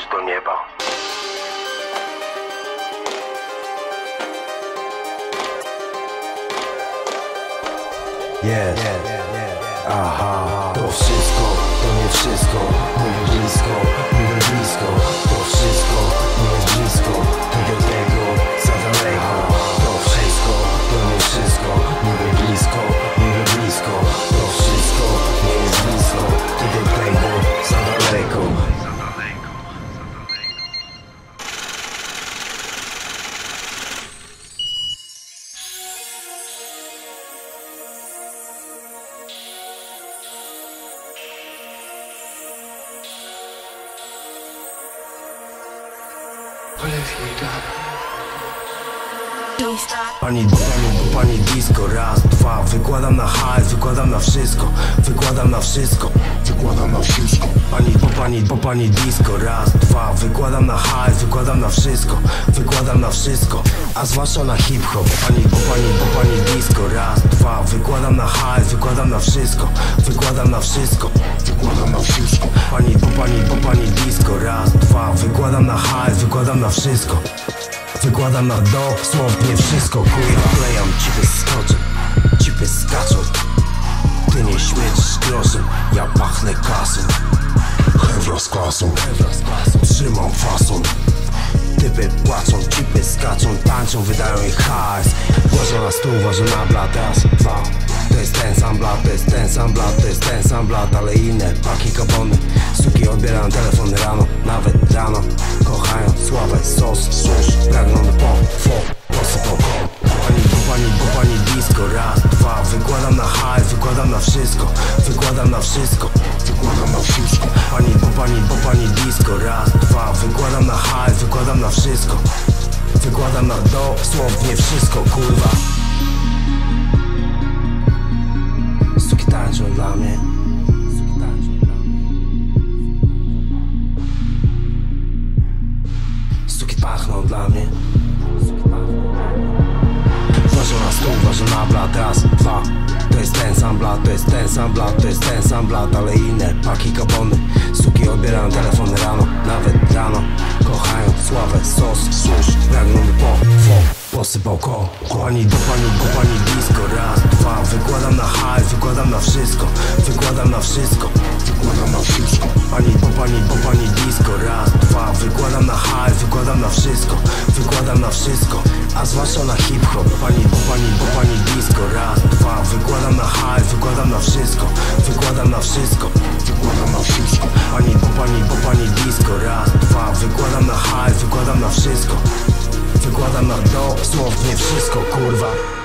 wejść do nieba. Jest, aha, to wszystko, to nie wszystko. Pani, pani, pani disco, raz, dwa. Wykładam na hajs, wykładam na wszystko Wykładam na wszystko. Wykładam na wszystko. Pani, po pani, po pani disco, raz, dwa. Wykładam na hajs, wykładam na wszystko Wykładam na wszystko. A zwłaszcza na hip-hop. Pani, po pani, po pani disco, raz, dwa. Wykładam na hajs, wykładam na wszystko Wykładam na wszystko. Wykładam na wszystko Pani, po pani, disco, raz, dwa Wykładam na hajs, wykładam na wszystko. Wykładam na dosłownie wszystko. Kurwa, klejam cipy skoczem Cipy skaczą Ty nie śmiecisz groszem Ja pachnę kasą. Hewra z klasą Trzymam fason. Typy płaczą, cipy skaczą Tańczą, wydają ich hajs. Łożę na stół, ważę na blat. Raz, dwa to jest ten sam blat To jest ten sam blat, ale inne Paki kapony. Suki odbieram telefon rano Nawet rano. Kochają sławę, sos, susz Pragną do po, fo, posypał kom Pani, bo pani, bo pani disco Raz, dwa, wykładam na hajs Wykładam na wszystko, wykładam na wszystko Wykładam na wszystko. Pani, pani, pani disco Raz, dwa, wykładam na hajs Wykładam na wszystko Wykładam na dosłownie wszystko, kurwa dla mnie Suki pachną dla mnie. Ważę na stół, ważę na blat, raz, dwa. To jest ten sam blat, to jest ten sam blat, to jest ten sam blat Ale inne paki kapony. Suki odbierają telefon rano, nawet rano. Kochają sławę, sos, susz. Pragną po, fo, posypał ko Pani do pani, do pani disco wykładam na wszystko Wykładam na wszystko. A zwłaszcza na hip-hop Pani po pani, po pani disco. Raz, dwa, wykładam na hajs, wykładam na wszystko Wykładam na wszystko. Wykładam na wszystko. Pani po pani, po pani disco. Raz, dwa, wykładam na hajs, wykładam na wszystko. Wykładam na dosłownie wszystko, kurwa